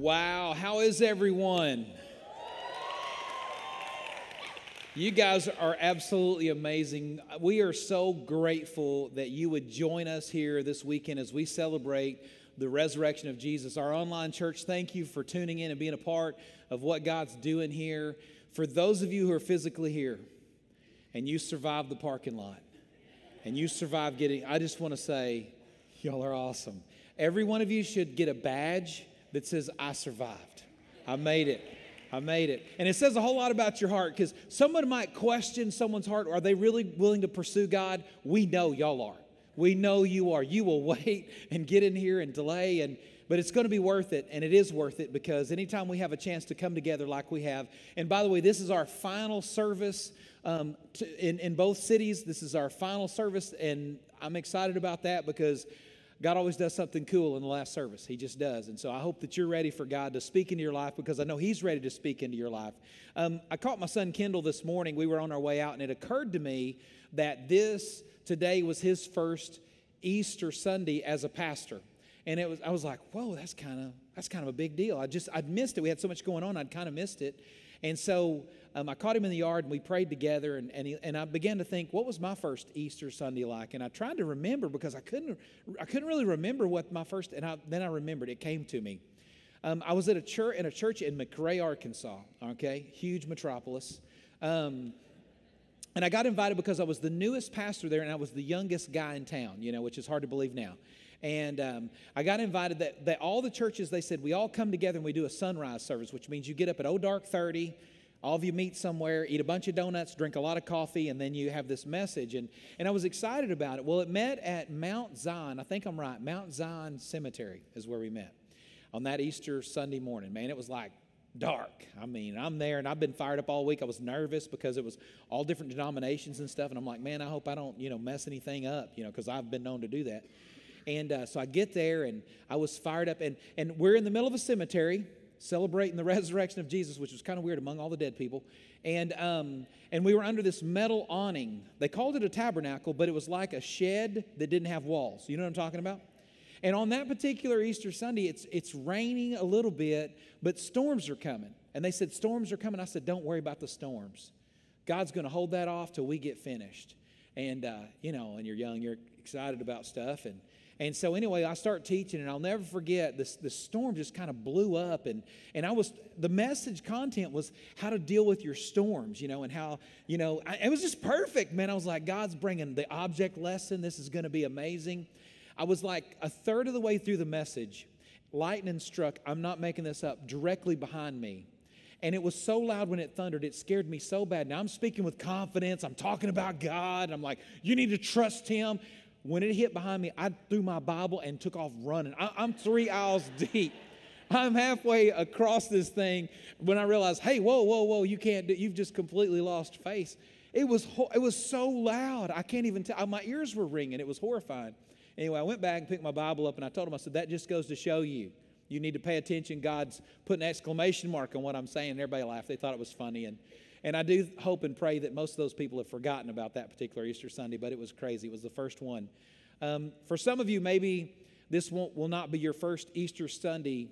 Wow, how is everyone? You guys are absolutely amazing. We are so grateful that you would join us here this weekend as we celebrate the resurrection of Jesus. Our online church, thank you for tuning in and being a part of what God's doing here. For those of you who are physically here and you survived the parking lot and you survived getting, I just want to say, y'all are awesome. Every one of you should get a badge that says, I survived. I made it. I made it. And it says a whole lot about your heart because someone might question someone's heart. Are they really willing to pursue God? We know y'all are. We know you are. You will wait and get in here and delay and but it's going to be worth it and it is worth it because anytime we have a chance to come together like we have and by the way this is our final service um, to, in, in both cities this is our final service and i'm excited about that because God always does something cool in the last service. He just does. And so I hope that you're ready for God to speak into your life because I know He's ready to speak into your life. Um, I caught my son Kendall this morning. We were on our way out, and it occurred to me that this today was his first Easter Sunday as a pastor. And it was, I was like, whoa, that's kind of that's kind of a big deal. I just I'd missed it. We had so much going on, I'd kind of missed it. And so um, I caught him in the yard and we prayed together. And, and, he, and I began to think, what was my first Easter Sunday like? And I tried to remember because I couldn't, I couldn't really remember what my first, and I, then I remembered, it came to me. Um, I was at a church in a church in McRae, Arkansas. Okay, huge metropolis. Um, and I got invited because I was the newest pastor there, and I was the youngest guy in town. You know, which is hard to believe now. And um, I got invited that, that all the churches they said we all come together and we do a sunrise service, which means you get up at oh dark thirty. All of you meet somewhere, eat a bunch of donuts, drink a lot of coffee, and then you have this message. And, and I was excited about it. Well, it met at Mount Zion. I think I'm right. Mount Zion Cemetery is where we met on that Easter Sunday morning. Man, it was like dark. I mean, I'm there and I've been fired up all week. I was nervous because it was all different denominations and stuff. And I'm like, man, I hope I don't, you know, mess anything up, you know, because I've been known to do that. And uh, so I get there and I was fired up. And, and we're in the middle of a cemetery celebrating the resurrection of Jesus, which was kind of weird among all the dead people. And, um, and we were under this metal awning. They called it a tabernacle, but it was like a shed that didn't have walls. You know what I'm talking about? And on that particular Easter Sunday, it's, it's raining a little bit, but storms are coming. And they said, Storms are coming. I said, Don't worry about the storms. God's going to hold that off till we get finished. And, uh, you know, and you're young, you're excited about stuff. And, and so anyway, I start teaching, and I'll never forget this. The storm just kind of blew up, and and I was the message content was how to deal with your storms, you know, and how you know I, it was just perfect, man. I was like, God's bringing the object lesson. This is going to be amazing. I was like a third of the way through the message, lightning struck. I'm not making this up. Directly behind me. And it was so loud when it thundered, it scared me so bad. Now I'm speaking with confidence. I'm talking about God. I'm like, you need to trust Him. When it hit behind me, I threw my Bible and took off running. I, am three aisles deep. I'm halfway across this thing when I realized, hey, whoa, whoa, whoa, you can't do, you've just completely lost face. It was, it was so loud. I can't even tell. My ears were ringing. It was horrifying. Anyway, I went back and picked my Bible up and I told him, I said, that just goes to show you. You need to pay attention. God's put an exclamation mark on what I'm saying. Everybody laughed. They thought it was funny. And and I do hope and pray that most of those people have forgotten about that particular Easter Sunday, but it was crazy. It was the first one. Um, for some of you, maybe this won't, will not be your first Easter Sunday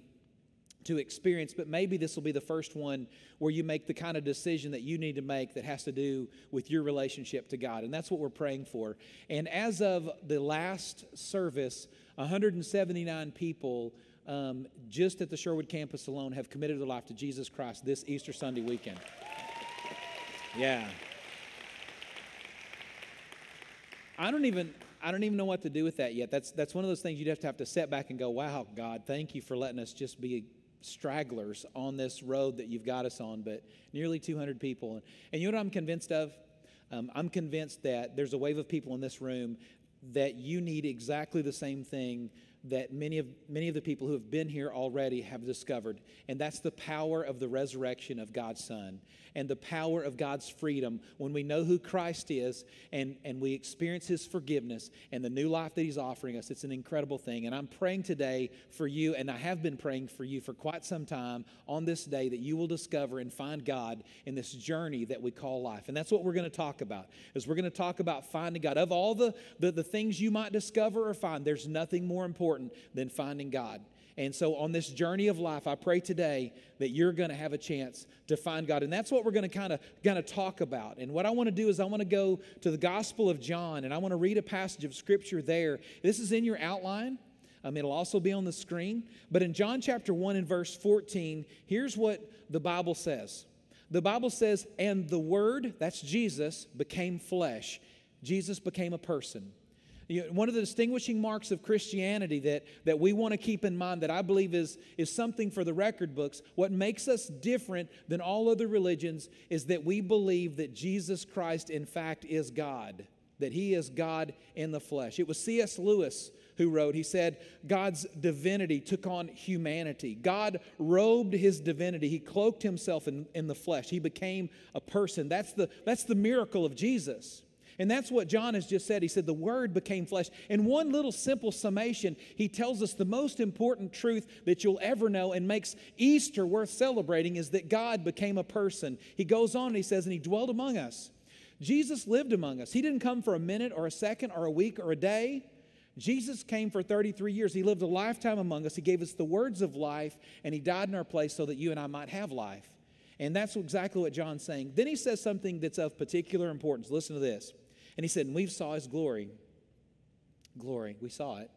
to experience, but maybe this will be the first one where you make the kind of decision that you need to make that has to do with your relationship to God. And that's what we're praying for. And as of the last service, 179 people um, just at the Sherwood campus alone have committed their life to Jesus Christ this Easter Sunday weekend. Yeah. I don't even I don't even know what to do with that yet. That's that's one of those things you'd have to have to set back and go, "Wow, God, thank you for letting us just be stragglers on this road that you've got us on." But nearly 200 people, and and you know what I'm convinced of? Um, I'm convinced that there's a wave of people in this room that you need exactly the same thing that many of, many of the people who have been here already have discovered, and that's the power of the resurrection of God's Son and the power of God's freedom when we know who Christ is and, and we experience His forgiveness and the new life that He's offering us. It's an incredible thing. And I'm praying today for you, and I have been praying for you for quite some time on this day that you will discover and find God in this journey that we call life. And that's what we're going to talk about, is we're going to talk about finding God. Of all the, the, the things you might discover or find, there's nothing more important than finding God. And so, on this journey of life, I pray today that you're going to have a chance to find God. And that's what we're going to kind of going to talk about. And what I want to do is I want to go to the Gospel of John and I want to read a passage of Scripture there. This is in your outline. Um, it'll also be on the screen. But in John chapter 1 and verse 14, here's what the Bible says. The Bible says, and the Word, that's Jesus, became flesh. Jesus became a person. You know, one of the distinguishing marks of Christianity that, that we want to keep in mind that I believe is, is something for the record books, what makes us different than all other religions is that we believe that Jesus Christ, in fact, is God, that He is God in the flesh. It was C.S. Lewis who wrote, he said, God's divinity took on humanity. God robed his divinity. He cloaked himself in, in the flesh. He became a person. That's the, that's the miracle of Jesus. And that's what John has just said. He said, The Word became flesh. In one little simple summation, he tells us the most important truth that you'll ever know and makes Easter worth celebrating is that God became a person. He goes on and he says, And he dwelled among us. Jesus lived among us. He didn't come for a minute or a second or a week or a day. Jesus came for 33 years. He lived a lifetime among us. He gave us the words of life, and He died in our place so that you and I might have life. And that's exactly what John's saying. Then he says something that's of particular importance. Listen to this. And he said, And we saw his glory. Glory, we saw it.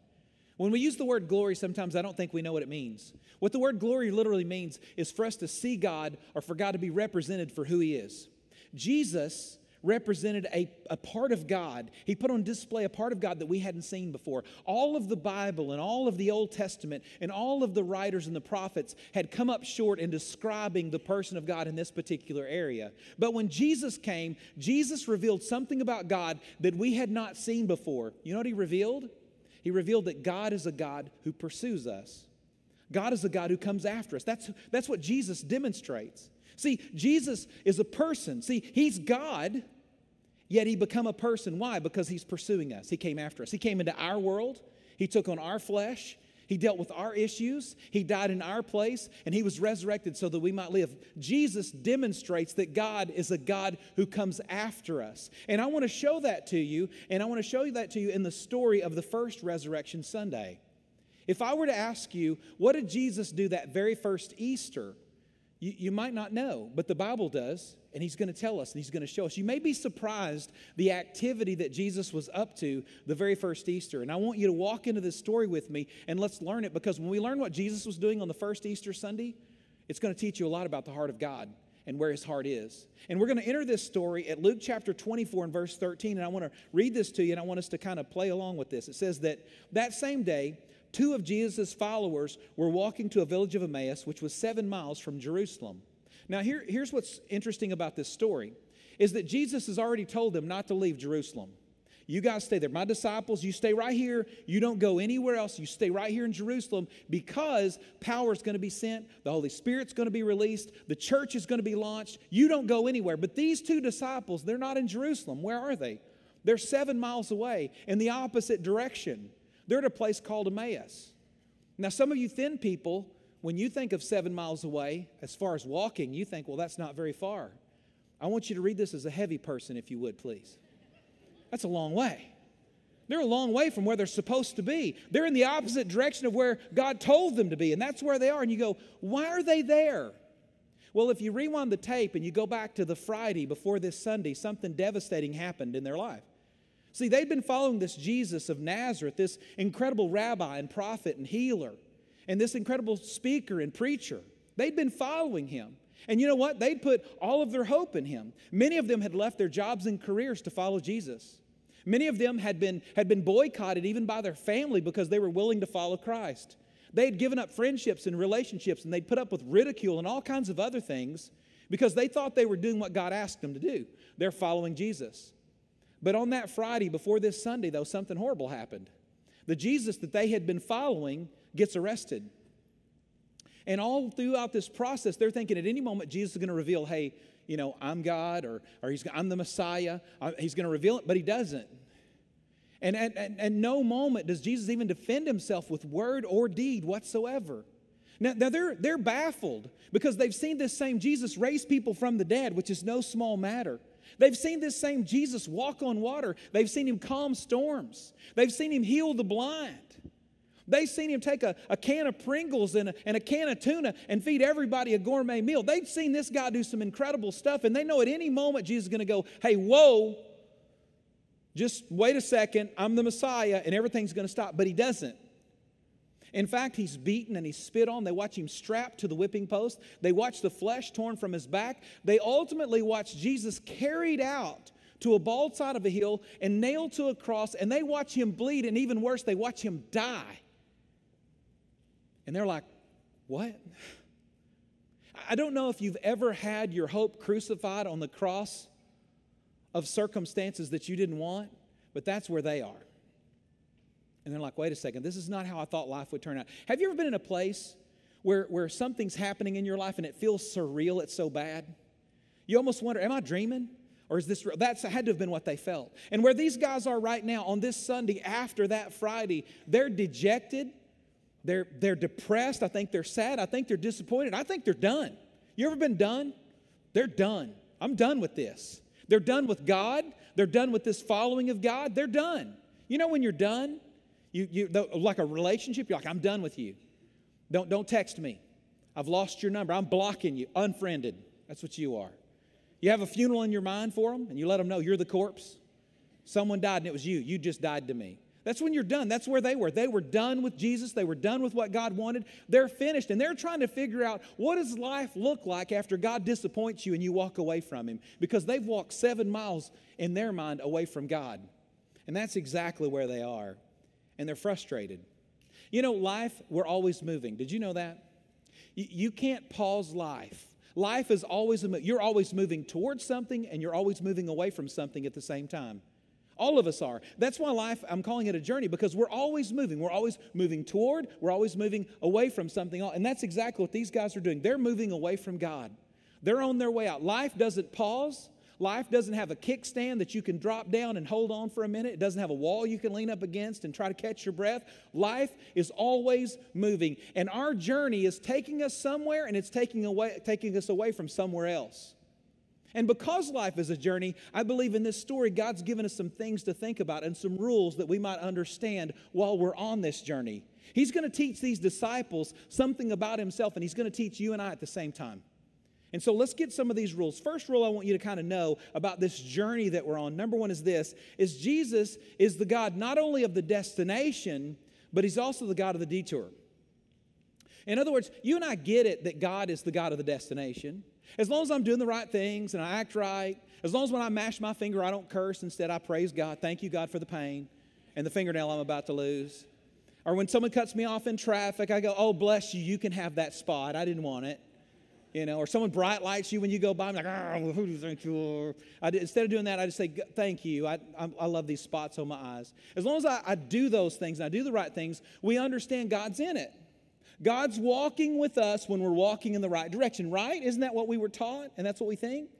When we use the word glory, sometimes I don't think we know what it means. What the word glory literally means is for us to see God or for God to be represented for who he is. Jesus represented a, a part of God. He put on display a part of God that we hadn't seen before. All of the Bible and all of the Old Testament and all of the writers and the prophets had come up short in describing the person of God in this particular area. But when Jesus came, Jesus revealed something about God that we had not seen before. You know what he revealed? He revealed that God is a God who pursues us. God is a God who comes after us. That's, that's what Jesus demonstrates. See, Jesus is a person. See, he's God, Yet he become a person. Why? Because he's pursuing us. He came after us. He came into our world. He took on our flesh. He dealt with our issues. He died in our place, and he was resurrected so that we might live. Jesus demonstrates that God is a God who comes after us. And I want to show that to you, and I want to show you that to you in the story of the first resurrection Sunday. If I were to ask you, what did Jesus do that very first Easter? You, you might not know, but the Bible does and he's going to tell us and he's going to show us. You may be surprised the activity that Jesus was up to the very first Easter. And I want you to walk into this story with me and let's learn it because when we learn what Jesus was doing on the first Easter Sunday, it's going to teach you a lot about the heart of God and where his heart is. And we're going to enter this story at Luke chapter 24 and verse 13. And I want to read this to you and I want us to kind of play along with this. It says that that same day, two of Jesus' followers were walking to a village of Emmaus, which was seven miles from Jerusalem. Now, here, here's what's interesting about this story is that Jesus has already told them not to leave Jerusalem. You guys stay there. My disciples, you stay right here. You don't go anywhere else. You stay right here in Jerusalem because power is going to be sent. The Holy Spirit's going to be released. The church is going to be launched. You don't go anywhere. But these two disciples, they're not in Jerusalem. Where are they? They're seven miles away in the opposite direction. They're at a place called Emmaus. Now, some of you thin people, when you think of seven miles away, as far as walking, you think, well, that's not very far. I want you to read this as a heavy person, if you would, please. That's a long way. They're a long way from where they're supposed to be. They're in the opposite direction of where God told them to be, and that's where they are. And you go, why are they there? Well, if you rewind the tape and you go back to the Friday before this Sunday, something devastating happened in their life. See, they'd been following this Jesus of Nazareth, this incredible rabbi and prophet and healer and this incredible speaker and preacher. They'd been following him. And you know what? They'd put all of their hope in him. Many of them had left their jobs and careers to follow Jesus. Many of them had been, had been boycotted even by their family because they were willing to follow Christ. They had given up friendships and relationships and they'd put up with ridicule and all kinds of other things because they thought they were doing what God asked them to do. They're following Jesus. But on that Friday before this Sunday, though, something horrible happened. The Jesus that they had been following gets arrested. And all throughout this process, they're thinking at any moment Jesus is going to reveal, hey, you know, I'm God or, or he's, I'm the Messiah. Uh, he's going to reveal it, but he doesn't. And at, at, at, no moment does Jesus even defend himself with word or deed whatsoever. Now, now they're, they're baffled because they've seen this same Jesus raise people from the dead, which is no small matter. They've seen this same Jesus walk on water. They've seen him calm storms. They've seen him heal the blind. They've seen him take a, a can of Pringles and a, and a can of tuna and feed everybody a gourmet meal. They've seen this guy do some incredible stuff, and they know at any moment Jesus is going to go, hey, whoa, just wait a second, I'm the Messiah, and everything's going to stop. But he doesn't. In fact, he's beaten and he's spit on. They watch him strapped to the whipping post. They watch the flesh torn from his back. They ultimately watch Jesus carried out to a bald side of a hill and nailed to a cross, and they watch him bleed, and even worse, they watch him die. And they're like, What? I don't know if you've ever had your hope crucified on the cross of circumstances that you didn't want, but that's where they are. And they're like, wait a second, this is not how I thought life would turn out. Have you ever been in a place where, where something's happening in your life and it feels surreal, it's so bad? You almost wonder, am I dreaming? Or is this real? That's had to have been what they felt. And where these guys are right now on this Sunday after that Friday, they're dejected, they're, they're depressed, I think they're sad, I think they're disappointed, I think they're done. You ever been done? They're done. I'm done with this. They're done with God, they're done with this following of God, they're done. You know when you're done? You, you, like a relationship, you're like, I'm done with you. Don't, don't text me. I've lost your number. I'm blocking you. Unfriended. That's what you are. You have a funeral in your mind for them, and you let them know you're the corpse. Someone died, and it was you. You just died to me. That's when you're done. That's where they were. They were done with Jesus. They were done with what God wanted. They're finished, and they're trying to figure out what does life look like after God disappoints you and you walk away from Him because they've walked seven miles in their mind away from God. And that's exactly where they are and they're frustrated. You know, life, we're always moving. Did you know that? You, can't pause life. Life is always, you're always moving towards something and you're always moving away from something at the same time. All of us are. That's why life, I'm calling it a journey because we're always moving. We're always moving toward, we're always moving away from something. And that's exactly what these guys are doing. They're moving away from God, they're on their way out. Life doesn't pause, Life doesn't have a kickstand that you can drop down and hold on for a minute. It doesn't have a wall you can lean up against and try to catch your breath. Life is always moving. And our journey is taking us somewhere and it's taking, away, taking us away from somewhere else. And because life is a journey, I believe in this story, God's given us some things to think about and some rules that we might understand while we're on this journey. He's going to teach these disciples something about Himself, and He's going to teach you and I at the same time. And so let's get some of these rules. First rule I want you to kind of know about this journey that we're on. Number 1 is this is Jesus is the God not only of the destination, but he's also the God of the detour. In other words, you and I get it that God is the God of the destination. As long as I'm doing the right things and I act right, as long as when I mash my finger, I don't curse, instead I praise God. Thank you, God, for the pain and the fingernail I'm about to lose. Or when someone cuts me off in traffic, I go, Oh, bless you, you can have that spot. I didn't want it you know, or someone bright lights you when you go by. I'm like, oh, who do you? Did, instead of doing that, I just say, thank you. I, I, I, love these spots on my eyes. As long as I, I do those things and I do the right things, we understand God's in it. God's walking with us when we're walking in the right direction, right? Isn't that what we were taught? And that's what we think?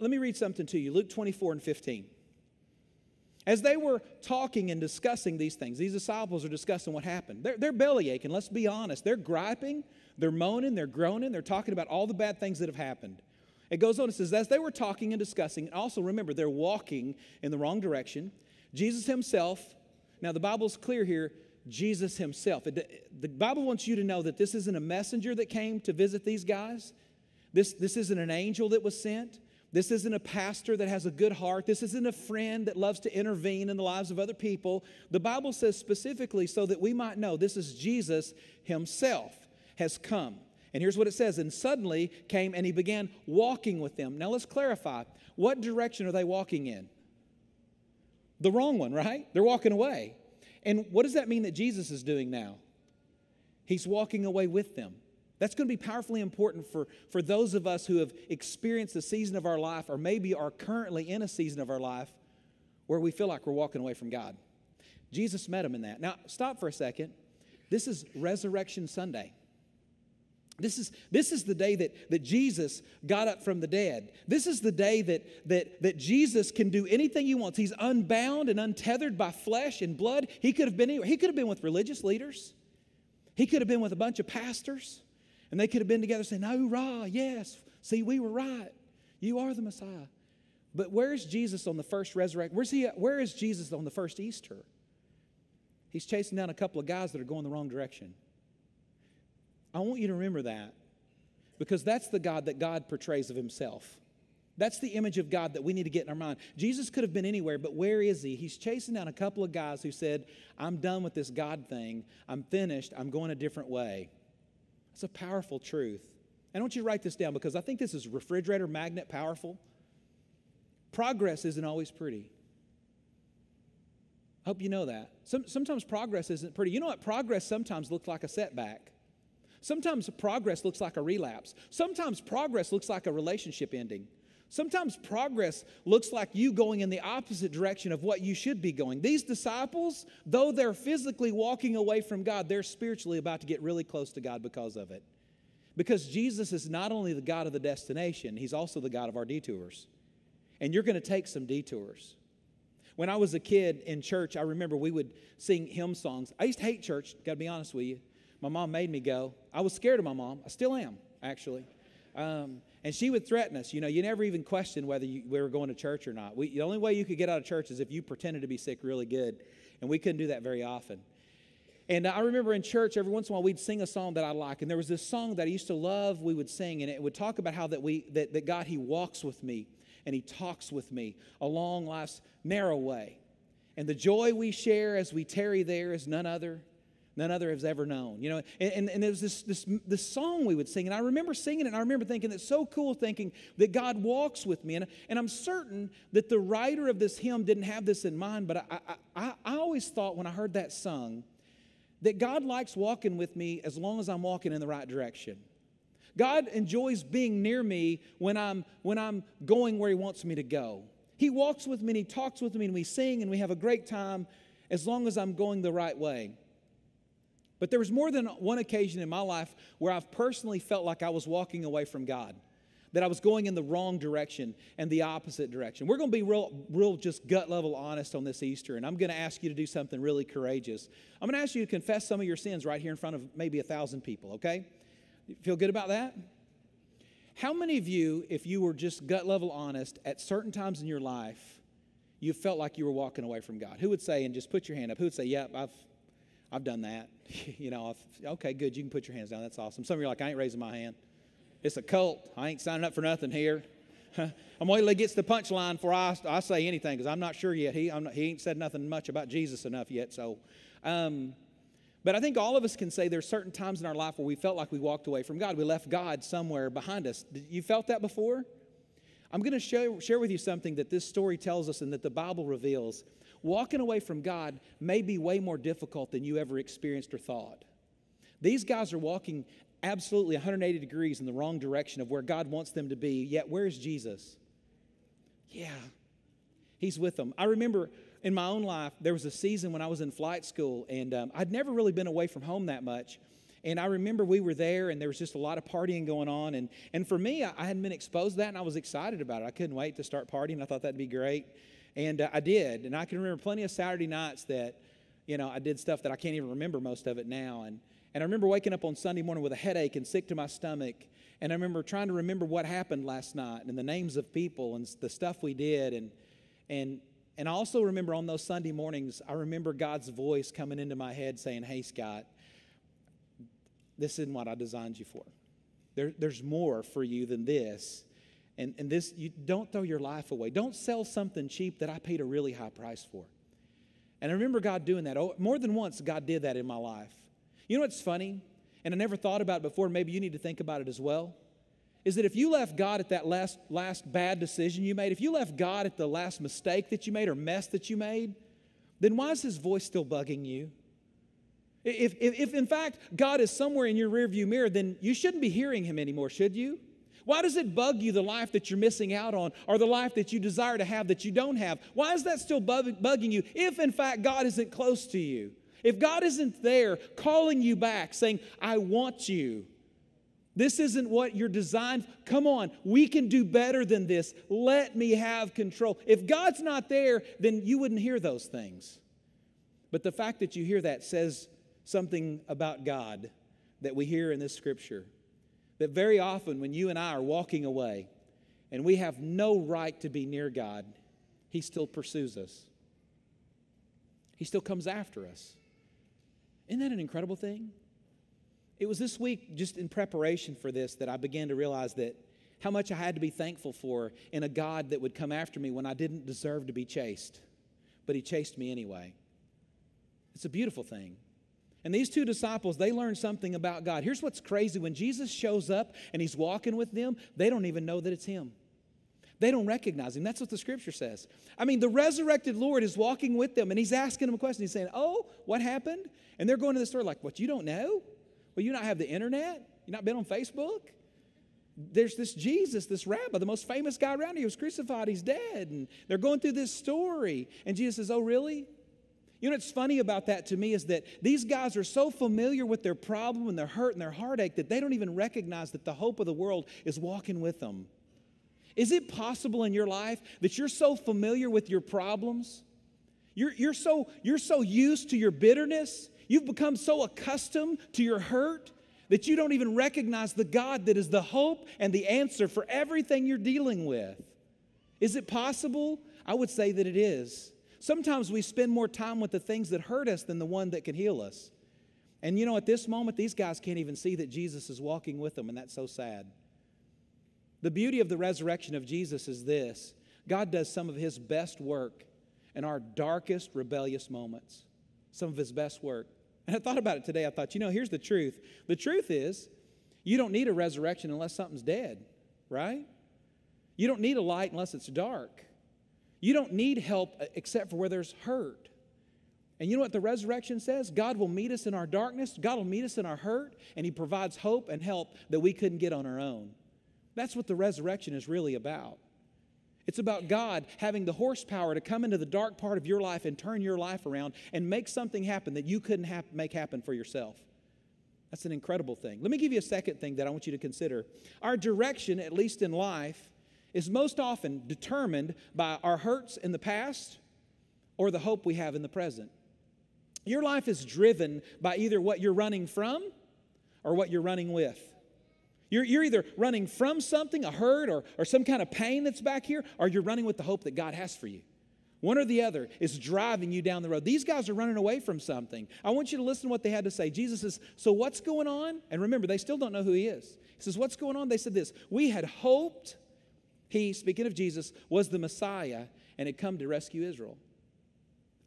Let me read something to you Luke 24 and 15. As they were talking and discussing these things, these disciples are discussing what happened. They're, they're belly aching, let's be honest. They're griping they're moaning, they're groaning, they're talking about all the bad things that have happened. It goes on, it says, as they were talking and discussing, and also remember, they're walking in the wrong direction. Jesus himself, now the Bible's clear here, Jesus himself. It, the Bible wants you to know that this isn't a messenger that came to visit these guys. This, this isn't an angel that was sent. This isn't a pastor that has a good heart. This isn't a friend that loves to intervene in the lives of other people. The Bible says specifically so that we might know this is Jesus himself has come. And here's what it says And suddenly came and he began walking with them. Now let's clarify what direction are they walking in? The wrong one, right? They're walking away. And what does that mean that Jesus is doing now? He's walking away with them. That's going to be powerfully important for, for those of us who have experienced a season of our life or maybe are currently in a season of our life where we feel like we're walking away from God. Jesus met him in that. Now, stop for a second. This is Resurrection Sunday. This is, this is the day that, that Jesus got up from the dead. This is the day that, that, that Jesus can do anything he wants. He's unbound and untethered by flesh and blood. He could have been anywhere. He could have been with religious leaders. He could have been with a bunch of pastors. And they could have been together saying, oh, Hoorah, yes. See, we were right. You are the Messiah. But where's Jesus on the first resurrection? Where's he, where is Jesus on the first Easter? He's chasing down a couple of guys that are going the wrong direction. I want you to remember that because that's the God that God portrays of himself. That's the image of God that we need to get in our mind. Jesus could have been anywhere, but where is he? He's chasing down a couple of guys who said, I'm done with this God thing. I'm finished. I'm going a different way. It's a powerful truth. And I want you to write this down because I think this is refrigerator magnet powerful. Progress isn't always pretty. I hope you know that. Some, sometimes progress isn't pretty. You know what? Progress sometimes looks like a setback. Sometimes progress looks like a relapse. Sometimes progress looks like a relationship ending. Sometimes progress looks like you going in the opposite direction of what you should be going. These disciples, though they're physically walking away from God, they're spiritually about to get really close to God because of it. Because Jesus is not only the God of the destination, He's also the God of our detours. And you're going to take some detours. When I was a kid in church, I remember we would sing hymn songs. I used to hate church, got to be honest with you. My mom made me go. I was scared of my mom. I still am, actually. Um, and she would threaten us. You know, you never even questioned whether you, we were going to church or not. We, the only way you could get out of church is if you pretended to be sick really good. And we couldn't do that very often. And I remember in church, every once in a while, we'd sing a song that I like. And there was this song that I used to love, we would sing, and it would talk about how that, we, that, that God, He walks with me and He talks with me along life's narrow way. And the joy we share as we tarry there is none other none other has ever known. You know, and, and, and there was this, this, this song we would sing, and I remember singing it, and I remember thinking it's so cool thinking that God walks with me. And, and I'm certain that the writer of this hymn didn't have this in mind, but I, I, I always thought when I heard that sung that God likes walking with me as long as I'm walking in the right direction. God enjoys being near me when I'm, when I'm going where He wants me to go. He walks with me and He talks with me and we sing and we have a great time as long as I'm going the right way. But there was more than one occasion in my life where I've personally felt like I was walking away from God, that I was going in the wrong direction and the opposite direction. We're going to be real, real just gut level honest on this Easter, and I'm going to ask you to do something really courageous. I'm going to ask you to confess some of your sins right here in front of maybe a thousand people, okay? You feel good about that? How many of you, if you were just gut level honest, at certain times in your life, you felt like you were walking away from God? Who would say, and just put your hand up, who would say, Yep, I've I've done that. you know, okay, good. You can put your hands down. That's awesome. Some of you are like, I ain't raising my hand. It's a cult. I ain't signing up for nothing here. I'm waiting till he gets the punchline before I, I say anything because I'm not sure yet. He, not, he ain't said nothing much about Jesus enough yet. So, um, but I think all of us can say there's certain times in our life where we felt like we walked away from God. We left God somewhere behind us. You felt that before? I'm going to share with you something that this story tells us and that the Bible reveals walking away from God may be way more difficult than you ever experienced or thought. These guys are walking absolutely 180 degrees in the wrong direction of where God wants them to be, yet where's Jesus? Yeah, He's with them. I remember in my own life, there was a season when I was in flight school, and um, I'd never really been away from home that much. And I remember we were there, and there was just a lot of partying going on. And, and for me, I, I hadn't been exposed to that, and I was excited about it. I couldn't wait to start partying. I thought that'd be great. And uh, I did. And I can remember plenty of Saturday nights that, you know, I did stuff that I can't even remember most of it now. And, and I remember waking up on Sunday morning with a headache and sick to my stomach. And I remember trying to remember what happened last night and the names of people and the stuff we did. And, and, and I also remember on those Sunday mornings, I remember God's voice coming into my head saying, Hey, Scott, this isn't what I designed you for. There, there's more for you than this. And, and this, you don't throw your life away. Don't sell something cheap that I paid a really high price for. And I remember God doing that. Oh, more than once, God did that in my life. You know what's funny? And I never thought about it before, maybe you need to think about it as well. Is that if you left God at that last, last bad decision you made, if you left God at the last mistake that you made or mess that you made, then why is his voice still bugging you? If, if, if in fact God is somewhere in your rearview mirror, then you shouldn't be hearing him anymore, should you? Why does it bug you the life that you're missing out on or the life that you desire to have that you don't have? Why is that still bugging you if, in fact, God isn't close to you? If God isn't there calling you back, saying, I want you, this isn't what you're designed. Come on, we can do better than this. Let me have control. If God's not there, then you wouldn't hear those things. But the fact that you hear that says something about God that we hear in this scripture that very often when you and I are walking away and we have no right to be near God, He still pursues us. He still comes after us. Isn't that an incredible thing? It was this week, just in preparation for this, that I began to realize that how much I had to be thankful for in a God that would come after me when I didn't deserve to be chased, but He chased me anyway. It's a beautiful thing. And these two disciples, they learned something about God. Here's what's crazy when Jesus shows up and He's walking with them, they don't even know that it's Him. They don't recognize him. That's what the scripture says. I mean, the resurrected Lord is walking with them and he's asking them a question. He's saying, Oh, what happened? And they're going to the store like, What, you don't know? Well, you not have the internet? You not been on Facebook? There's this Jesus, this rabbi, the most famous guy around here. He was crucified, he's dead. And they're going through this story. And Jesus says, Oh, really? You know what's funny about that to me is that these guys are so familiar with their problem and their hurt and their heartache that they don't even recognize that the hope of the world is walking with them. Is it possible in your life that you're so familiar with your problems? You're, you're, so, you're so used to your bitterness, you've become so accustomed to your hurt that you don't even recognize the God that is the hope and the answer for everything you're dealing with. Is it possible? I would say that it is. Sometimes we spend more time with the things that hurt us than the one that can heal us. And you know, at this moment, these guys can't even see that Jesus is walking with them, and that's so sad. The beauty of the resurrection of Jesus is this God does some of his best work in our darkest rebellious moments, some of his best work. And I thought about it today. I thought, you know, here's the truth. The truth is, you don't need a resurrection unless something's dead, right? You don't need a light unless it's dark. You don't need help uh, except for where there's hurt. And you know what the resurrection says? God will meet us in our darkness, God will meet us in our hurt, and He provides hope and help that we couldn't get on our own. That's what the resurrection is really about. It's about God having the horsepower to come into the dark part of your life and turn your life around and make something happen that you couldn't ha- make happen for yourself. That's an incredible thing. Let me give you a second thing that I want you to consider. Our direction, at least in life, is most often determined by our hurts in the past or the hope we have in the present. Your life is driven by either what you're running from or what you're running with. You're, you're either running from something, a hurt, or, or some kind of pain that's back here, or you're running with the hope that God has for you. One or the other is driving you down the road. These guys are running away from something. I want you to listen to what they had to say. Jesus says, So what's going on? And remember, they still don't know who he is. He says, What's going on? They said this We had hoped he, speaking of Jesus, was the Messiah and had come to rescue Israel.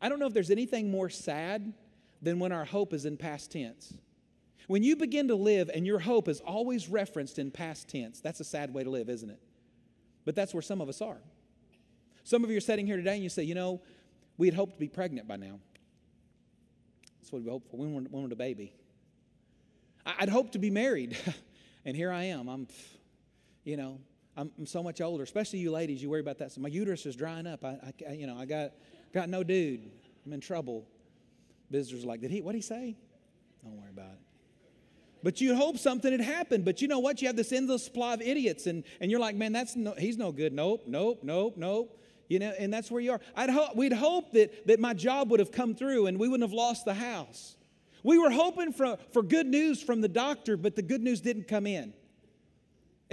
I don't know if there's anything more sad than when our hope is in past tense. When you begin to live and your hope is always referenced in past tense, that's a sad way to live, isn't it? But that's where some of us are. Some of you are sitting here today and you say, you know, we had hoped to be pregnant by now. That's what we hoped for. We wanted, a baby. I'd hoped to be married, and here I am. I'm, you know, I'm, I'm, so much older. Especially you ladies, you worry about that. So my uterus is drying up. I, I you know, I got, got no dude. I'm in trouble. Visitors are like, did he? What did he say? Don't worry about it. But you hope something had happened. But you know what? You have this endless supply of idiots, and, and you're like, man, that's no, he's no good. Nope, nope, nope, nope. You know, and that's where you are. I'd ho- we'd hope that, that my job would have come through and we wouldn't have lost the house. We were hoping for, for good news from the doctor, but the good news didn't come in.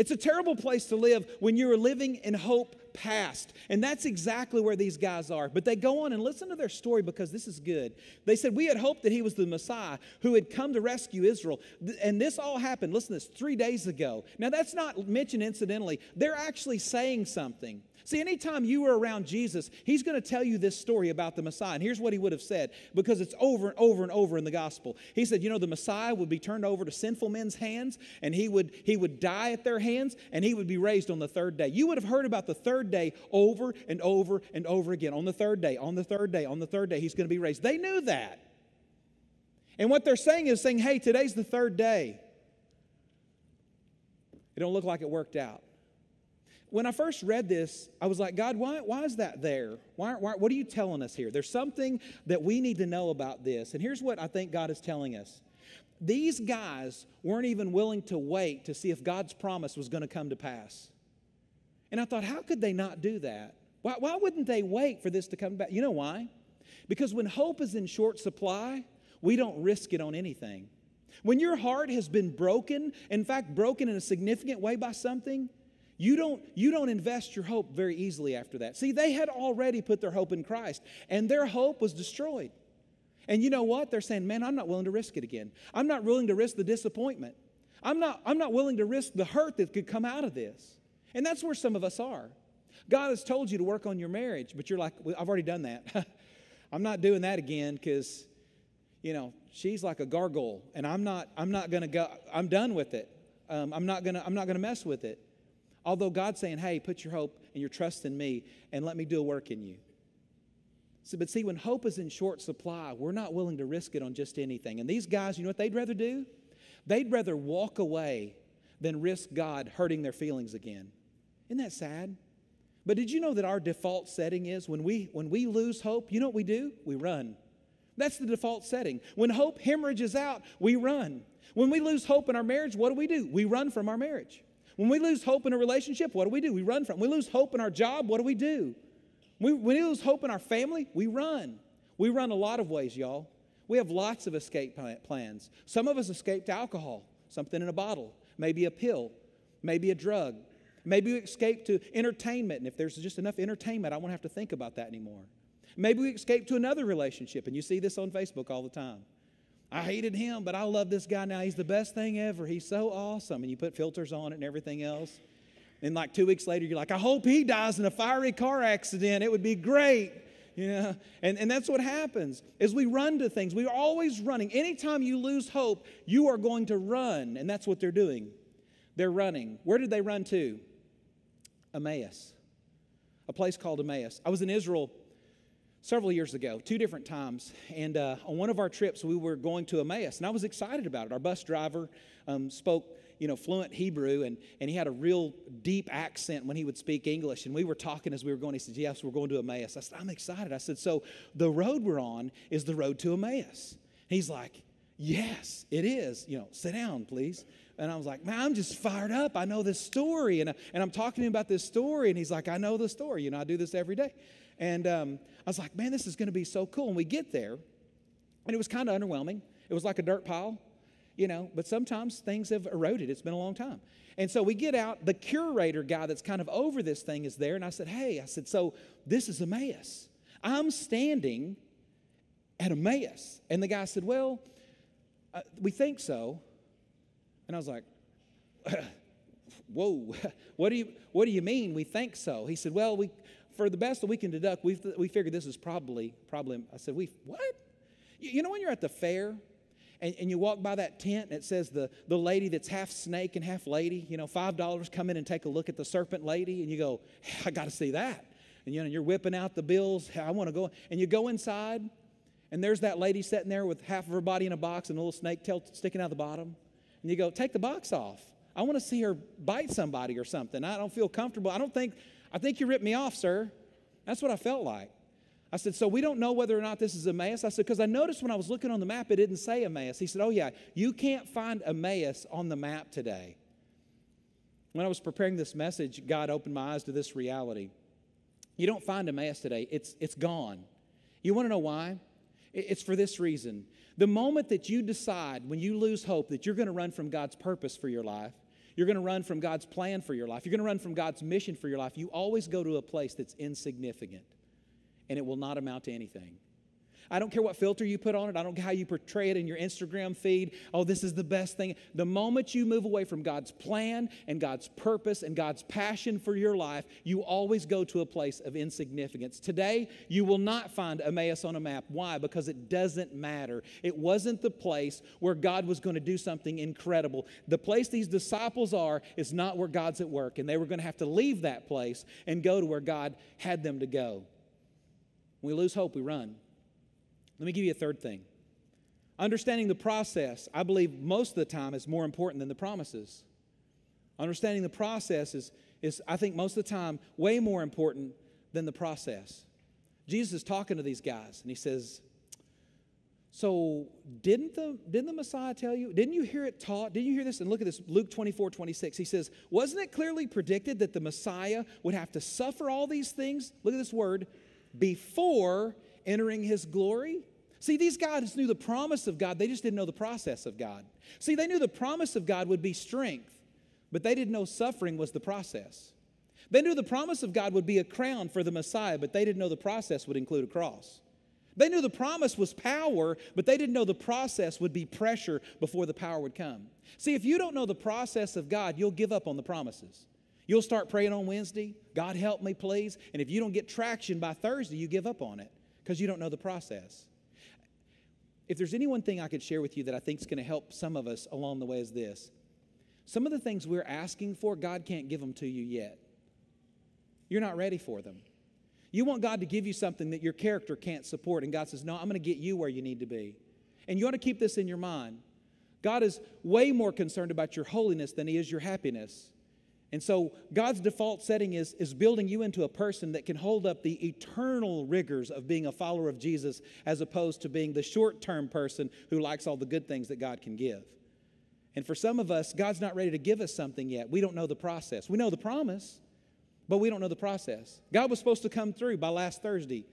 It's a terrible place to live when you're living in hope past. And that's exactly where these guys are. But they go on and listen to their story because this is good. They said, We had hoped that he was the Messiah who had come to rescue Israel. And this all happened, listen to this, three days ago. Now, that's not mentioned incidentally. They're actually saying something. See, anytime you were around Jesus, he's going to tell you this story about the Messiah. And here's what he would have said because it's over and over and over in the gospel. He said, You know, the Messiah would be turned over to sinful men's hands, and he would, he would die at their hands, and he would be raised on the third day. You would have heard about the third day over and over and over again. On the third day, on the third day, on the third day, he's going to be raised. They knew that. And what they're saying is saying, Hey, today's the third day. It don't look like it worked out when I first read this, I was like, God, why, why is that there? Why, why, what are you telling us here? There's something that we need to know about this. And here's what I think God is telling us these guys weren't even willing to wait to see if God's promise was going to come to pass. And I thought, how could they not do that? Why, why wouldn't they wait for this to come back? You know why? Because when hope is in short supply, we don't risk it on anything. When your heart has been broken, in fact, broken in a significant way by something, you don't, you don't invest your hope very easily after that. See, they had already put their hope in Christ, and their hope was destroyed. And you know what? They're saying, man, I'm not willing to risk it again. I'm not willing to risk the disappointment. I'm not, I'm not willing to risk the hurt that could come out of this. And that's where some of us are. God has told you to work on your marriage, but you're like, well, I've already done that. I'm not doing that again because, you know, she's like a gargoyle, and I'm not, I'm not gonna go, I'm done with it. Um, I'm not gonna, I'm not gonna mess with it. Although God's saying, hey, put your hope and your trust in me and let me do a work in you. So, but see, when hope is in short supply, we're not willing to risk it on just anything. And these guys, you know what they'd rather do? They'd rather walk away than risk God hurting their feelings again. Isn't that sad? But did you know that our default setting is when we when we lose hope, you know what we do? We run. That's the default setting. When hope hemorrhages out, we run. When we lose hope in our marriage, what do we do? We run from our marriage. When we lose hope in a relationship, what do we do? We run from. When we lose hope in our job, what do we do? When we lose hope in our family, we run. We run a lot of ways, y'all. We have lots of escape plans. Some of us escaped alcohol, something in a bottle, maybe a pill, maybe a drug. Maybe we escape to entertainment, and if there's just enough entertainment, I won't have to think about that anymore. Maybe we escape to another relationship, and you see this on Facebook all the time. I hated him, but I love this guy now. He's the best thing ever. He's so awesome. And you put filters on it and everything else. And like two weeks later, you're like, I hope he dies in a fiery car accident. It would be great. You know? And, and that's what happens is we run to things. We are always running. Anytime you lose hope, you are going to run. And that's what they're doing. They're running. Where did they run to? Emmaus, a place called Emmaus. I was in Israel several years ago, two different times. And uh, on one of our trips, we were going to Emmaus, and I was excited about it. Our bus driver um, spoke, you know, fluent Hebrew, and, and he had a real deep accent when he would speak English. And we were talking as we were going. He said, Yes, we're going to Emmaus. I said, I'm excited. I said, So the road we're on is the road to Emmaus. He's like, Yes, it is. You know, sit down, please. And I was like, man, I'm just fired up. I know this story. And, and I'm talking to him about this story. And he's like, I know the story. You know, I do this every day. And um, I was like, man, this is going to be so cool. And we get there, and it was kind of underwhelming. It was like a dirt pile, you know, but sometimes things have eroded. It's been a long time. And so we get out, the curator guy that's kind of over this thing is there. And I said, hey, I said, so this is Emmaus. I'm standing at Emmaus. And the guy said, well, uh, we think so. And I was like, whoa, what do you, what do you mean we think so? He said, well, we, for the best that we can deduct, we, we figured this is probably, probably, I said, we, what? You, you know when you're at the fair and, and, you walk by that tent and it says the, the lady that's half snake and half lady, you know, $5 come in and take a look at the serpent lady and you go, I got to see that. And you know, you're whipping out the bills, I want to go. And you go inside and there's that lady sitting there with half of her body in a box and a little snake tail sticking out the bottom. And you go, take the box off. I want to see her bite somebody or something. I don't feel comfortable. I don't think I think you ripped me off, sir. That's what I felt like. I said, So we don't know whether or not this is Emmaus? I said, Because I noticed when I was looking on the map, it didn't say Emmaus. He said, Oh, yeah, you can't find Emmaus on the map today. When I was preparing this message, God opened my eyes to this reality. You don't find Emmaus today, it's, it's gone. You want to know why? It's for this reason. The moment that you decide, when you lose hope, that you're going to run from God's purpose for your life, you're going to run from God's plan for your life. You're going to run from God's mission for your life. You always go to a place that's insignificant and it will not amount to anything. I don't care what filter you put on it. I don't care how you portray it in your Instagram feed. Oh, this is the best thing. The moment you move away from God's plan and God's purpose and God's passion for your life, you always go to a place of insignificance. Today, you will not find Emmaus on a map. Why? Because it doesn't matter. It wasn't the place where God was going to do something incredible. The place these disciples are is not where God's at work, and they were going to have to leave that place and go to where God had them to go. When we lose hope, we run. Let me give you a third thing. Understanding the process, I believe most of the time, is more important than the promises. Understanding the process is, is, I think, most of the time, way more important than the process. Jesus is talking to these guys, and he says, So, didn't the, didn't the Messiah tell you? Didn't you hear it taught? Didn't you hear this? And look at this Luke 24 26. He says, Wasn't it clearly predicted that the Messiah would have to suffer all these things? Look at this word before entering his glory? See, these guys knew the promise of God, they just didn't know the process of God. See, they knew the promise of God would be strength, but they didn't know suffering was the process. They knew the promise of God would be a crown for the Messiah, but they didn't know the process would include a cross. They knew the promise was power, but they didn't know the process would be pressure before the power would come. See, if you don't know the process of God, you'll give up on the promises. You'll start praying on Wednesday, God help me, please. And if you don't get traction by Thursday, you give up on it because you don't know the process. If there's any one thing I could share with you that I think is going to help some of us along the way, is this. Some of the things we're asking for, God can't give them to you yet. You're not ready for them. You want God to give you something that your character can't support, and God says, No, I'm going to get you where you need to be. And you ought to keep this in your mind. God is way more concerned about your holiness than He is your happiness. And so God's default setting is, is building you into a person that can hold up the eternal rigors of being a follower of Jesus as opposed to being the short term person who likes all the good things that God can give. And for some of us, God's not ready to give us something yet. We don't know the process. We know the promise, but we don't know the process. God was supposed to come through by last Thursday.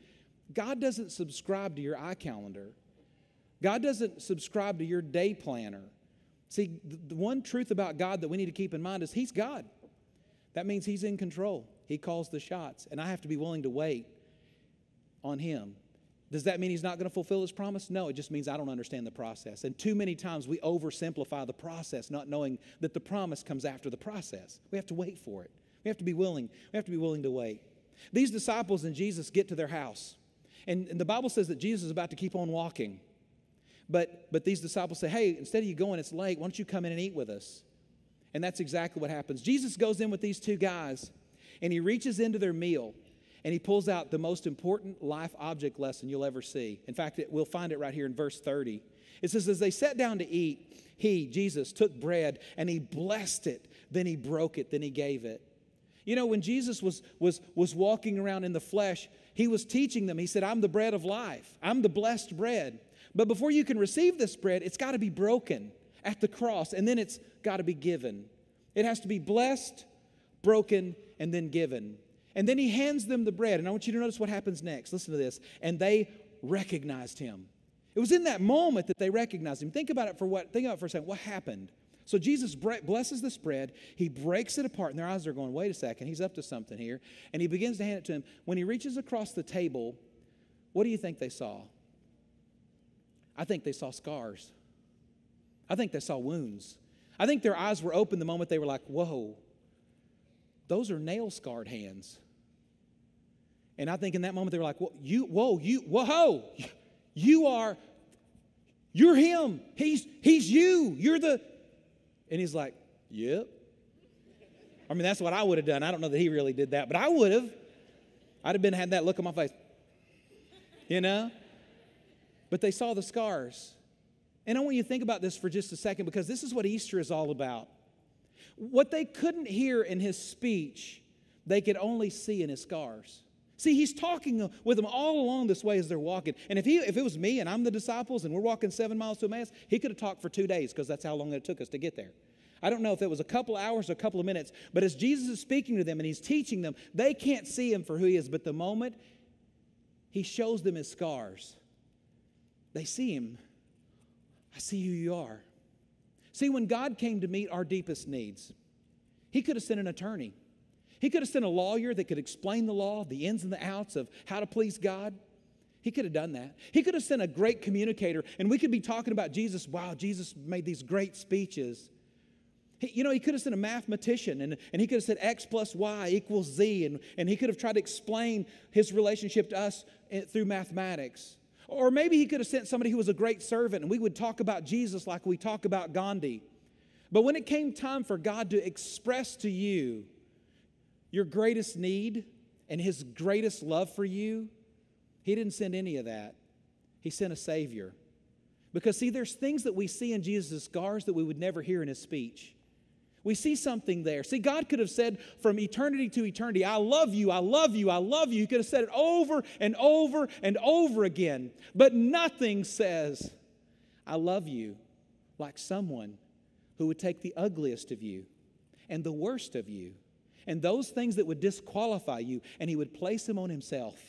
God doesn't subscribe to your iCalendar, God doesn't subscribe to your day planner. See, the one truth about God that we need to keep in mind is He's God. That means He's in control. He calls the shots, and I have to be willing to wait on Him. Does that mean He's not going to fulfill His promise? No, it just means I don't understand the process. And too many times we oversimplify the process, not knowing that the promise comes after the process. We have to wait for it. We have to be willing. We have to be willing to wait. These disciples and Jesus get to their house. And, and the Bible says that Jesus is about to keep on walking. But, but these disciples say, hey, instead of you going, it's late, why don't you come in and eat with us? And that's exactly what happens. Jesus goes in with these two guys, and he reaches into their meal, and he pulls out the most important life object lesson you'll ever see. In fact, it, we'll find it right here in verse 30. It says, As they sat down to eat, he, Jesus, took bread, and he blessed it, then he broke it, then he gave it. You know, when Jesus was, was, was walking around in the flesh, he was teaching them. He said, I'm the bread of life, I'm the blessed bread. But before you can receive this bread, it's got to be broken at the cross, and then it's got to be given. It has to be blessed, broken, and then given. And then he hands them the bread. And I want you to notice what happens next. Listen to this. And they recognized him. It was in that moment that they recognized him. Think about it for what, think about it for a second. What happened? So Jesus blesses this bread. He breaks it apart, and their eyes are going, wait a second, he's up to something here. And he begins to hand it to him. When he reaches across the table, what do you think they saw? I think they saw scars. I think they saw wounds. I think their eyes were open the moment they were like, whoa, those are nail scarred hands. And I think in that moment they were like, whoa, you, whoa, you, whoa, you are, you're him. He's, he's you. You're the, and he's like, Yep. I mean, that's what I would have done. I don't know that he really did that, but I would have. I'd have been had that look on my face. You know? But they saw the scars. And I want you to think about this for just a second because this is what Easter is all about. What they couldn't hear in his speech, they could only see in his scars. See, he's talking with them all along this way as they're walking. And if, he, if it was me and I'm the disciples and we're walking seven miles to Emmaus, he could have talked for two days because that's how long it took us to get there. I don't know if it was a couple hours or a couple of minutes, but as Jesus is speaking to them and he's teaching them, they can't see him for who he is. But the moment he shows them his scars, they see him. I see who you are. See, when God came to meet our deepest needs, he could have sent an attorney. He could have sent a lawyer that could explain the law, the ins and the outs of how to please God. He could have done that. He could have sent a great communicator, and we could be talking about Jesus. Wow, Jesus made these great speeches. He, you know, he could have sent a mathematician, and, and he could have said X plus Y equals Z, and, and he could have tried to explain his relationship to us eh, through mathematics. Or maybe he could have sent somebody who was a great servant, and we would talk about Jesus like we talk about Gandhi. But when it came time for God to express to you your greatest need and his greatest love for you, he didn't send any of that. He sent a Savior. Because, see, there's things that we see in Jesus' scars that we would never hear in his speech. We see something there. See, God could have said from eternity to eternity, I love you, I love you, I love you. He could have said it over and over and over again. But nothing says, I love you, like someone who would take the ugliest of you and the worst of you and those things that would disqualify you, and He would place them on Himself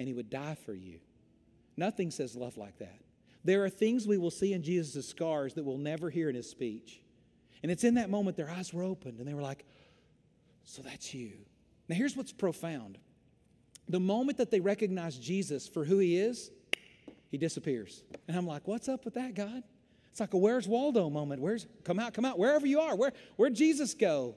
and He would die for you. Nothing says love like that. There are things we will see in Jesus' scars that we'll never hear in His speech. And it's in that moment their eyes were opened and they were like, So that's you. Now, here's what's profound the moment that they recognize Jesus for who he is, he disappears. And I'm like, what's up with that, God? It's like a where's Waldo moment. Where's come out, come out, wherever you are. Where where'd Jesus go?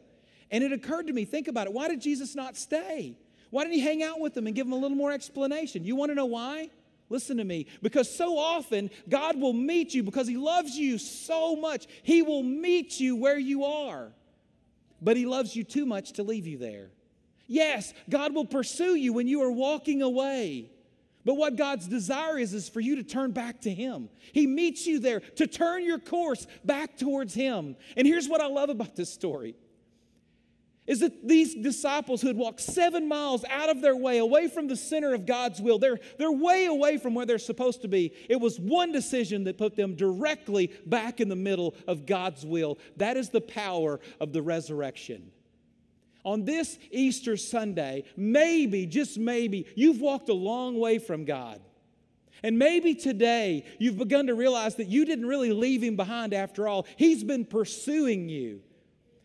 And it occurred to me, think about it. Why did Jesus not stay? Why didn't he hang out with them and give them a little more explanation? You want to know why? Listen to me. Because so often God will meet you because he loves you so much. He will meet you where you are. But he loves you too much to leave you there. Yes, God will pursue you when you are walking away. But what God's desire is, is for you to turn back to Him. He meets you there to turn your course back towards Him. And here's what I love about this story is that these disciples who had walked seven miles out of their way, away from the center of God's will, they're, they're way away from where they're supposed to be. It was one decision that put them directly back in the middle of God's will. That is the power of the resurrection on this Easter Sunday, maybe, just maybe, you've walked a long way from God. And maybe today you've begun to realize that you didn't really leave him behind after all. He's been pursuing you.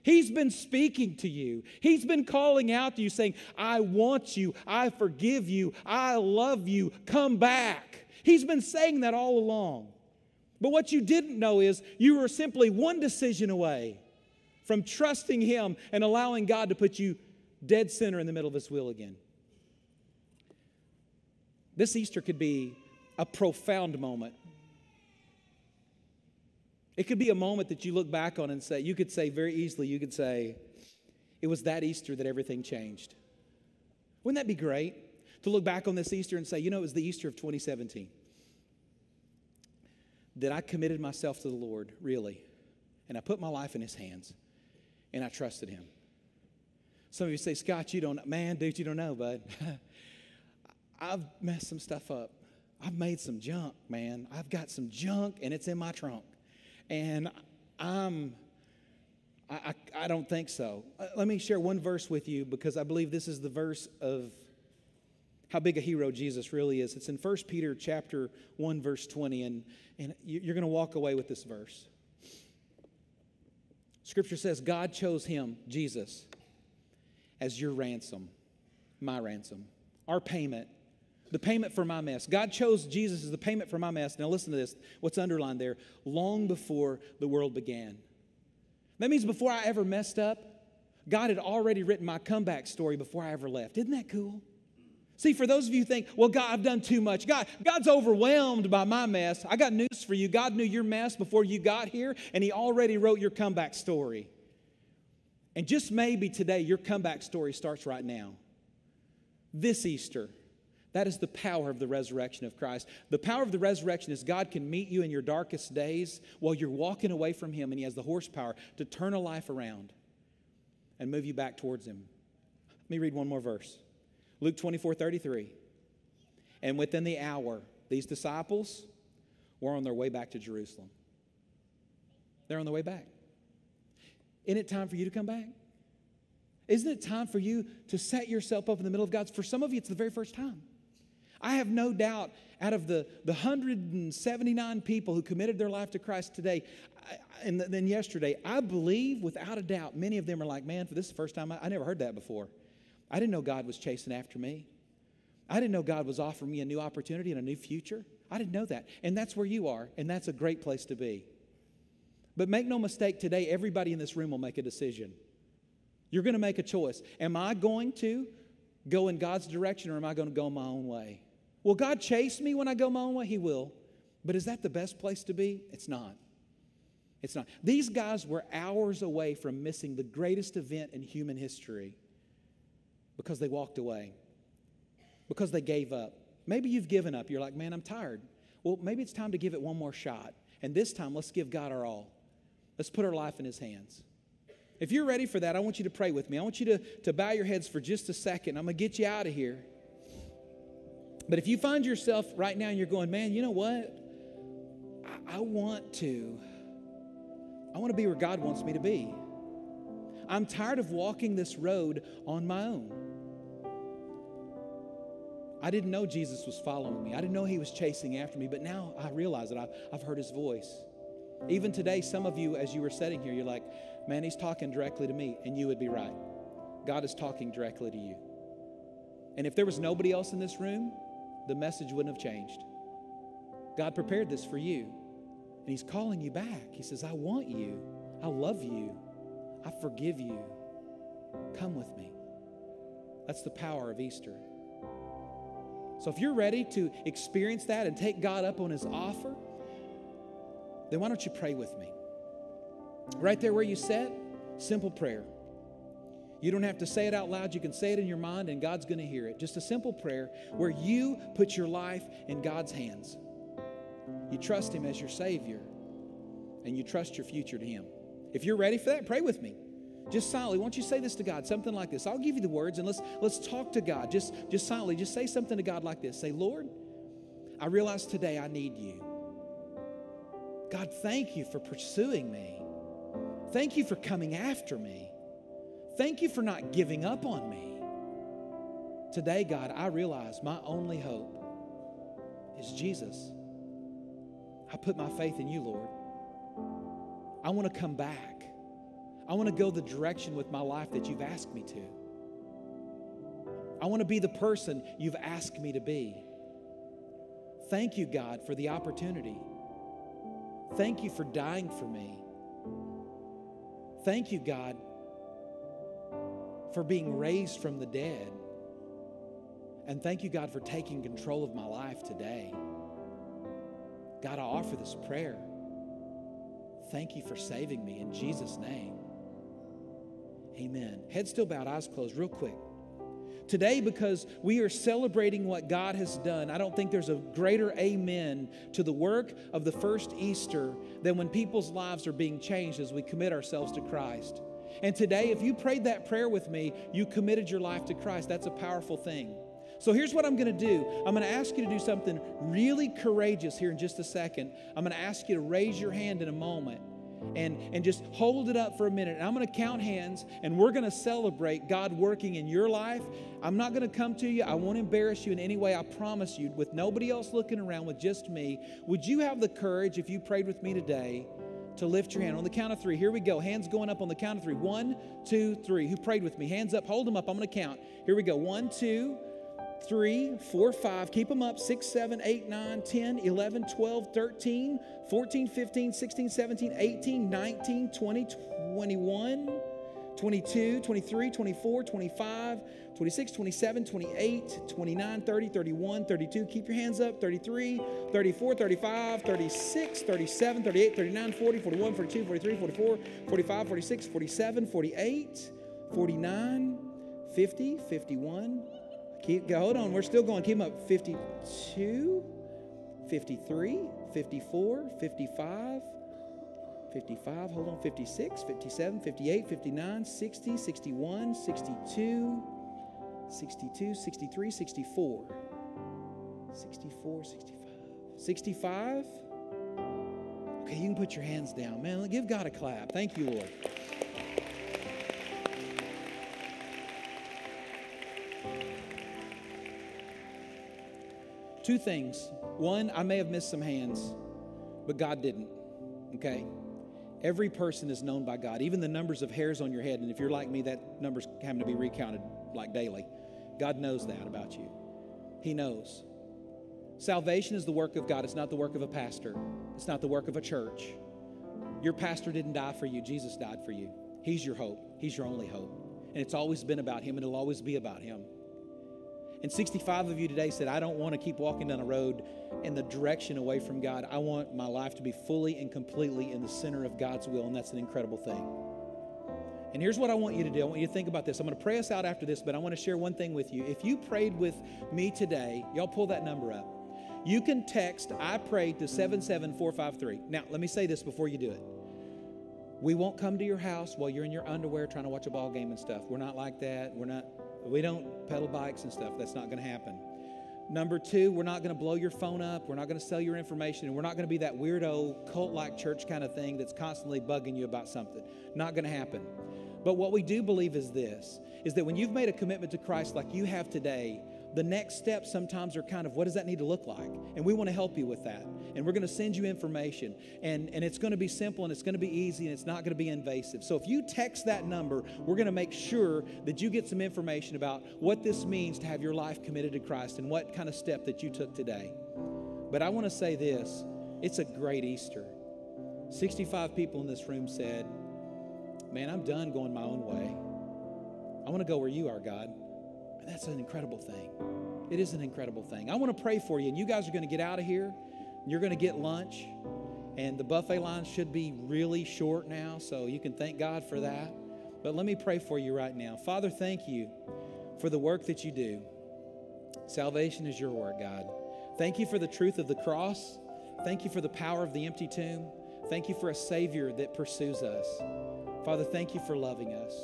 He's been speaking to you. He's been calling out to you, saying, I want you. I forgive you. I love you. Come back. He's been saying that all along. But what you didn't know is you were simply one decision away from trusting Him and allowing God to put you dead center in the middle of His will again. This Easter could be a profound moment. It could be a moment that you look back on and say, you could say very easily, you could say, it was that Easter that everything changed. Wouldn't that be great to look back on this Easter and say, you know, it was the Easter of 2017 that I committed myself to the Lord, really, and I put my life in His hands and I trusted him. Some of you say, Scott, you don't, man, dude, you don't know, bud. I've messed some stuff up. I've made some junk, man. I've got some junk and it's in my trunk. And I'm, I, I, I don't think so. Uh, let me share one verse with you because I believe this is the verse of how big a hero Jesus really is. It's in 1 Peter chapter 1, verse 20, and, and you're going to walk away with this verse. Scripture says God chose him, Jesus, as your ransom, my ransom, our payment, the payment for my mess. God chose Jesus as the payment for my mess. Now, listen to this what's underlined there long before the world began. That means before I ever messed up, God had already written my comeback story before I ever left. Isn't that cool? See, for those of you think, well, God, I've done too much. God, God's overwhelmed by my mess. I got news for you. God knew your mess before you got here, and He already wrote your comeback story. And just maybe today, your comeback story starts right now. This Easter, that is the power of the resurrection of Christ. The power of the resurrection is God can meet you in your darkest days while you're walking away from Him, and He has the horsepower to turn a life around and move you back towards Him. Let me read one more verse. Luke 24 33. And within the hour, these disciples were on their way back to Jerusalem. They're on their way back. Isn't it time for you to come back? Isn't it time for you to set yourself up in the middle of God's? For some of you, it's the very first time. I have no doubt out of the, the 179 people who committed their life to Christ today and then yesterday, I believe without a doubt many of them are like, man, for this is the first time I, I never heard that before. I didn't know God was chasing after me. I didn't know God was offering me a new opportunity and a new future. I didn't know that. And that's where you are, and that's a great place to be. But make no mistake, today, everybody in this room will make a decision. You're going to make a choice. Am I going to go in God's direction or am I going to go my own way? Will God chase me when I go my own way? He will. But is that the best place to be? It's not. It's not. These guys were hours away from missing the greatest event in human history because they walked away, because they gave up. Maybe you've given up. You're like, man, I'm tired. Well, maybe it's time to give it one more shot. And this time, let's give God our all. Let's put our life in His hands. If you're ready for that, I want you to pray with me. I want you to, to bow your heads for just a second. I'm going to get you out of here. But if you find yourself right now and you're going, man, you know what? I, I want to. I want to be where God wants me to be. I'm tired of walking this road on my own. I didn't know Jesus was following me. I didn't know he was chasing after me, but now I realize that I've, I've heard his voice. Even today, some of you, as you were sitting here, you're like, man, he's talking directly to me. And you would be right. God is talking directly to you. And if there was nobody else in this room, the message wouldn't have changed. God prepared this for you. And He's calling you back. He says, I want you. I love you. I forgive you. Come with me. That's the power of Easter. So if you're ready to experience that and take God up on His offer, then why don't you pray with me? Right there where you sit, simple prayer. You don't have to say it out loud. You can say it in your mind, and God's going to hear it. Just a simple prayer where you put your life in God's hands. You trust Him as your Savior, and you trust your future to Him. If you're ready for that, pray with me. Just silently, won't you say this to God? Something like this. I'll give you the words, and let's let's talk to God. Just just silently, just say something to God like this. Say, Lord, I realize today I need you. God, thank you for pursuing me. Thank you for coming after me. Thank you for not giving up on me. Today, God, I realize my only hope is Jesus. I put my faith in you, Lord. I want to come back. I want to go the direction with my life that you've asked me to. I want to be the person you've asked me to be. Thank you, God, for the opportunity. Thank you for dying for me. Thank you, God, for being raised from the dead. And thank you, God, for taking control of my life today. God, I offer this prayer. Thank you for saving me in Jesus' name. Amen. Head still bowed, eyes closed, real quick. Today, because we are celebrating what God has done, I don't think there's a greater amen to the work of the first Easter than when people's lives are being changed as we commit ourselves to Christ. And today, if you prayed that prayer with me, you committed your life to Christ. That's a powerful thing. So here's what I'm going to do I'm going to ask you to do something really courageous here in just a second. I'm going to ask you to raise your hand in a moment and, and just hold it up for a minute. And I'm going to count hands and we're going to celebrate God working in your life. I'm not going to come to you. I won't embarrass you in any way. I promise you, with nobody else looking around, with just me. Would you have the courage, if you prayed with me today, to lift your hand on the count of three? Here we go. Hands going up on the count of three. One, two, three. Who prayed with me? Hands up. Hold them up. I'm going to count. Here we go. One, two, three, four, five. Keep them up. Six, seven, eight, nine, 10, 11, 12, 13, 14, 15, 16, 17, 18, 19, 20, 21, 22, 23, 24, 25, 26, 27, 28, 29, 30, 31, 32. Keep your hands up. 33, 34, 35, 36, 37, 38, 39, 40, 41, 42, 43, 44, 45, 46, 47, 48, 49, 50, 51. Keep, hold on, we're still going. Keep up. 52, 53, 54, 55, 55, hold on, 56, 57, 58, 59, 60, 61, 62, 62, 63, 64, 64, 65, 65. Okay, you can put your hands down. Man, give God a clap. Thank you, Lord. Two things. One, I may have missed some hands, but God didn't. Okay? Every person is known by God, even the numbers of hairs on your head. And if you're like me, that number's having to be recounted like daily. God knows that about you. He knows. Salvation is the work of God, it's not the work of a pastor, it's not the work of a church. Your pastor didn't die for you, Jesus died for you. He's your hope, He's your only hope. And it's always been about Him, and it'll always be about Him. And 65 of you today said, I don't want to keep walking down a road in the direction away from God. I want my life to be fully and completely in the center of God's will, and that's an incredible thing. And here's what I want you to do I want you to think about this. I'm going to pray us out after this, but I want to share one thing with you. If you prayed with me today, y'all pull that number up. You can text I prayed to 77453. Now, let me say this before you do it. We won't come to your house while you're in your underwear trying to watch a ball game and stuff. We're not like that. We're not we don't pedal bikes and stuff. That's not going to happen. Number two, we're not going to blow your phone up. We're not going to sell your information. And we're not going to be that weirdo cult like church kind of thing that's constantly bugging you about something. Not going to happen. But what we do believe is this is that when you've made a commitment to Christ like you have today, the next steps sometimes are kind of what does that need to look like? And we want to help you with that. And we're going to send you information. And, and it's going to be simple and it's going to be easy and it's not going to be invasive. So if you text that number, we're going to make sure that you get some information about what this means to have your life committed to Christ and what kind of step that you took today. But I want to say this it's a great Easter. 65 people in this room said, Man, I'm done going my own way. I want to go where you are, God. That's an incredible thing. It is an incredible thing. I want to pray for you, and you guys are going to get out of here. You're going to get lunch, and the buffet line should be really short now, so you can thank God for that. But let me pray for you right now. Father, thank you for the work that you do. Salvation is your work, God. Thank you for the truth of the cross. Thank you for the power of the empty tomb. Thank you for a Savior that pursues us. Father, thank you for loving us.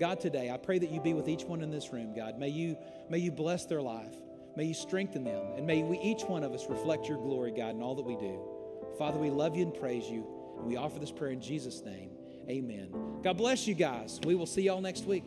God, today, I pray that you be with each one in this room, God. May you, may you bless their life. May you strengthen them. And may we, each one of us, reflect your glory, God, in all that we do. Father, we love you and praise you. And we offer this prayer in Jesus' name. Amen. God bless you guys. We will see y'all next week.